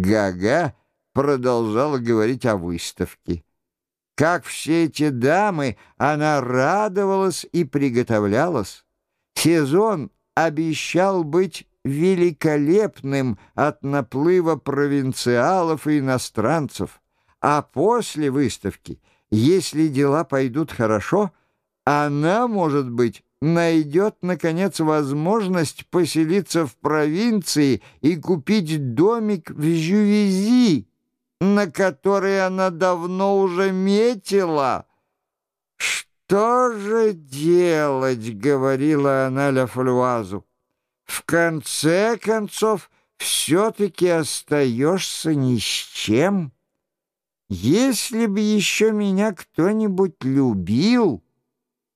Гага продолжала говорить о выставке. Как все эти дамы, она радовалась и приготовлялась. Сезон обещал быть великолепным от наплыва провинциалов и иностранцев. А после выставки, если дела пойдут хорошо, она, может быть, найдет, наконец, возможность поселиться в провинции и купить домик в Жювези, на который она давно уже метила. «Что же делать?» — говорила она Ля Флюазу. «В конце концов, все-таки остаешься ни с чем. Если бы еще меня кто-нибудь любил...»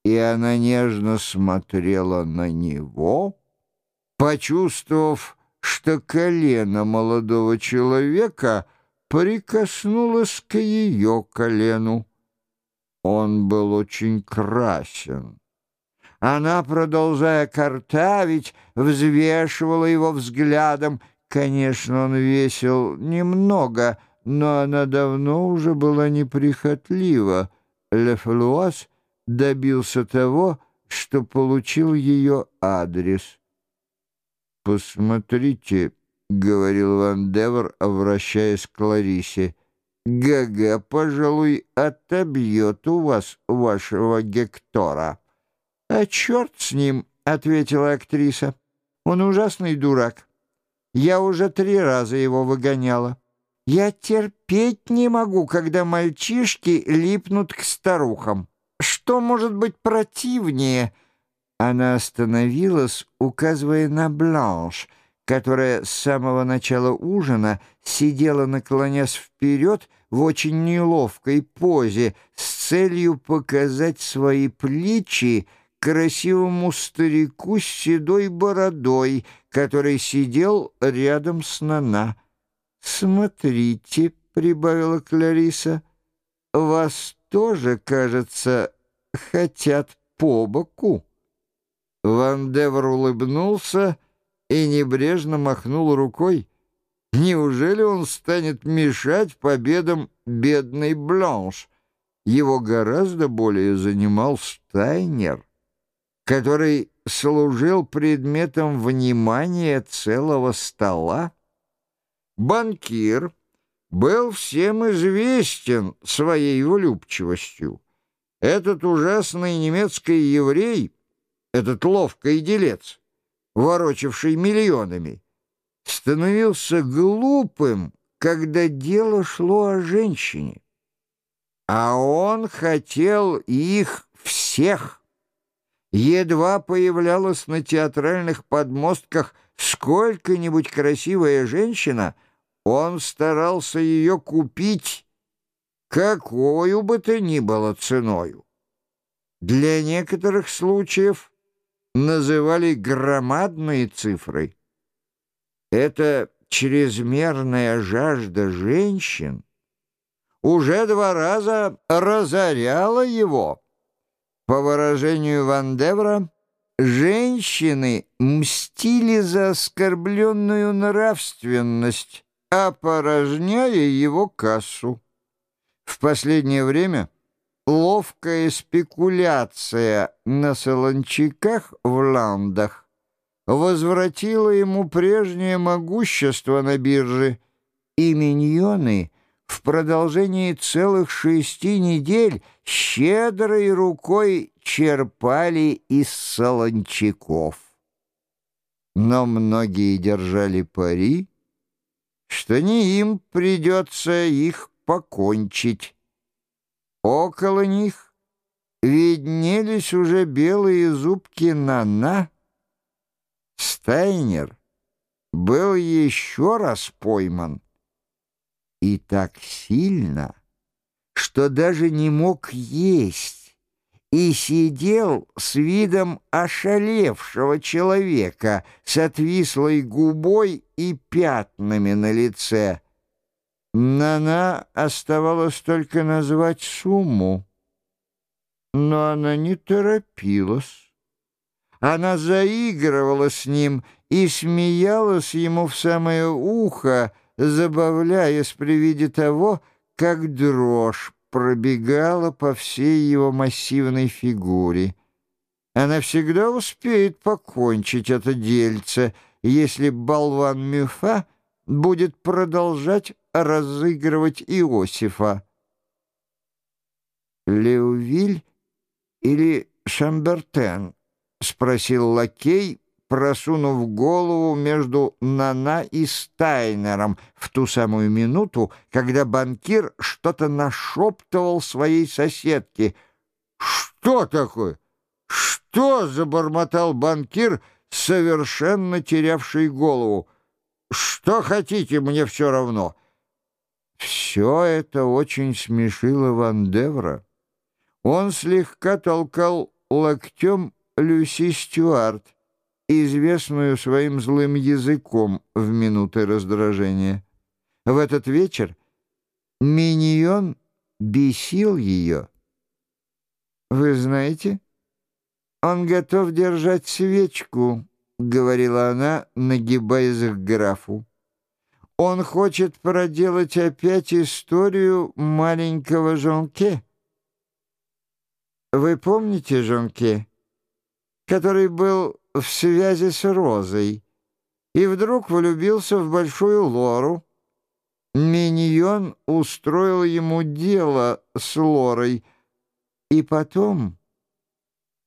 И она нежно смотрела на него, почувствовав, что колено молодого человека прикоснулось к ее колену. Он был очень красен. Она, продолжая картавить, взвешивала его взглядом. Конечно, он весил немного, но она давно уже была неприхотлива. Лефлуаз добился того, что получил ее адрес. «Посмотрите», — говорил Ван Девер, обращаясь к Ларисе, — «Гага, пожалуй, отобьет у вас вашего Гектора». «А черт с ним», — ответила актриса, — «он ужасный дурак. Я уже три раза его выгоняла. Я терпеть не могу, когда мальчишки липнут к старухам». Что может быть противнее?» Она остановилась, указывая на Бланш, которая с самого начала ужина сидела, наклонясь вперед в очень неловкой позе с целью показать свои плечи красивому старику с седой бородой, который сидел рядом с Нана. «Смотрите», — прибавила Клариса, — «вас тоже, кажется, хотят по боку». Ван Девер улыбнулся и небрежно махнул рукой. Неужели он станет мешать победам бедной Бланш? Его гораздо более занимал Стайнер, который служил предметом внимания целого стола. Банкир был всем известен своей влюбчивостью. Этот ужасный немецкий еврей, этот ловкий делец, ворочавший миллионами, становился глупым, когда дело шло о женщине. А он хотел их всех. Едва появлялась на театральных подмостках сколько-нибудь красивая женщина — он старался ее купить, какую бы то ни было ценою. Для некоторых случаев называли громадные цифры. Это чрезмерная жажда женщин уже два раза разоряла его. По выражению Ван Девра, женщины мстили за оскорбленную нравственность, опорожняя его кассу. В последнее время ловкая спекуляция на солончаках в ландах возвратила ему прежнее могущество на бирже, и миньоны в продолжении целых шести недель щедрой рукой черпали из солончаков. Но многие держали пари, что не им придется их покончить. Около них виднелись уже белые зубки Нана. Стайнер был еще раз пойман и так сильно, что даже не мог есть и сидел с видом ошалевшего человека, с отвислой губой и пятнами на лице. Нана оставалось только назвать сумму, но она не торопилась. Она заигрывала с ним и смеялась ему в самое ухо, забавляясь при виде того, как дрожь пробегала по всей его массивной фигуре. Она всегда успеет покончить это дельце, если болван Мюфа будет продолжать разыгрывать Иосифа. «Леувиль или Шамбертен?» — спросил лакей, просунув голову между Нана и Стайнером в ту самую минуту, когда банкир что-то нашептывал своей соседке. «Что такое? Что?» — забормотал банкир, совершенно терявший голову. «Что хотите, мне все равно». Все это очень смешило Ван Девра. Он слегка толкал локтем Люси Стюарт, известную своим злым языком в минуты раздражения. В этот вечер Миньон бесил ее. «Вы знаете, он готов держать свечку», — говорила она, нагибаясь к графу. «Он хочет проделать опять историю маленького Жонке». Вы помните Жонке, который был в связи с Розой и вдруг влюбился в большую Лору? Миньон устроил ему дело с Лорой и потом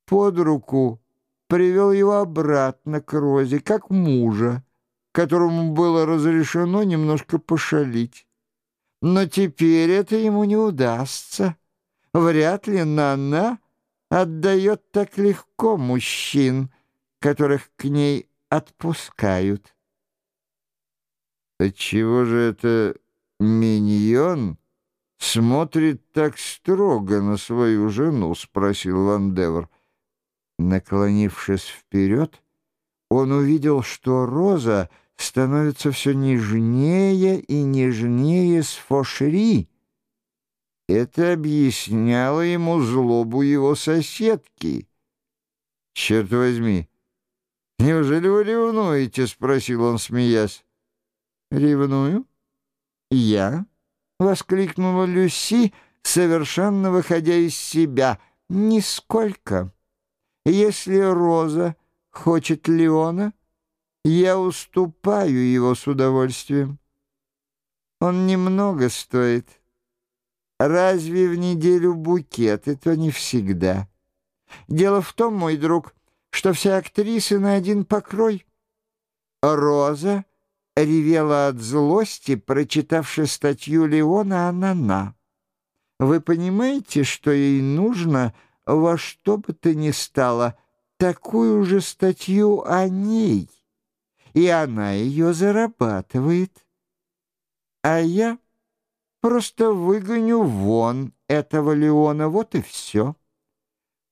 под руку привел его обратно к Розе, как мужа, которому было разрешено немножко пошалить. Но теперь это ему не удастся. Вряд ли Нанна отдает так легко мужчин, которых к ней отпускают. Отчего же это миньон смотрит так строго на свою жену? — спросил Ван Девер. Наклонившись вперед, он увидел, что Роза становится все нежнее и нежнее с Фошри, это объясняло ему злобу его соседки. «Черт возьми! Неужели вы ревнуете?» — спросил он, смеясь. «Ревную? Я?» — воскликнула Люси, совершенно выходя из себя. «Нисколько. Если Роза хочет Леона, я уступаю его с удовольствием. Он немного стоит». Разве в неделю букет? Это не всегда. Дело в том, мой друг, что все актрисы на один покрой. Роза ревела от злости, прочитавши статью Леона «Анана». Вы понимаете, что ей нужно во что бы то ни стало такую же статью о ней, и она ее зарабатывает. А я Просто выгоню вон этого Леона, вот и все.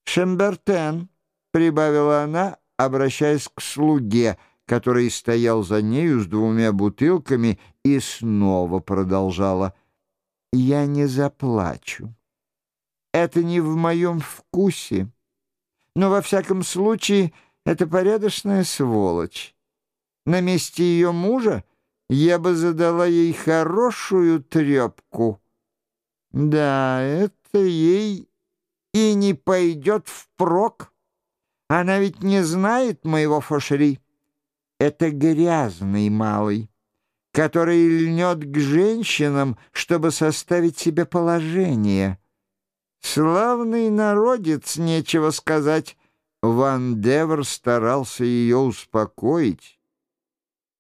«Шембертен», — прибавила она, обращаясь к слуге, который стоял за нею с двумя бутылками, и снова продолжала. «Я не заплачу. Это не в моем вкусе. Но, во всяком случае, это порядочная сволочь. На месте ее мужа я бы задала ей хорошую трепку. Да, это ей и не пойдет впрок. Она ведь не знает моего фошери. Это грязный малый, который льнет к женщинам, чтобы составить себе положение. Славный народец, нечего сказать. Ван Девер старался ее успокоить.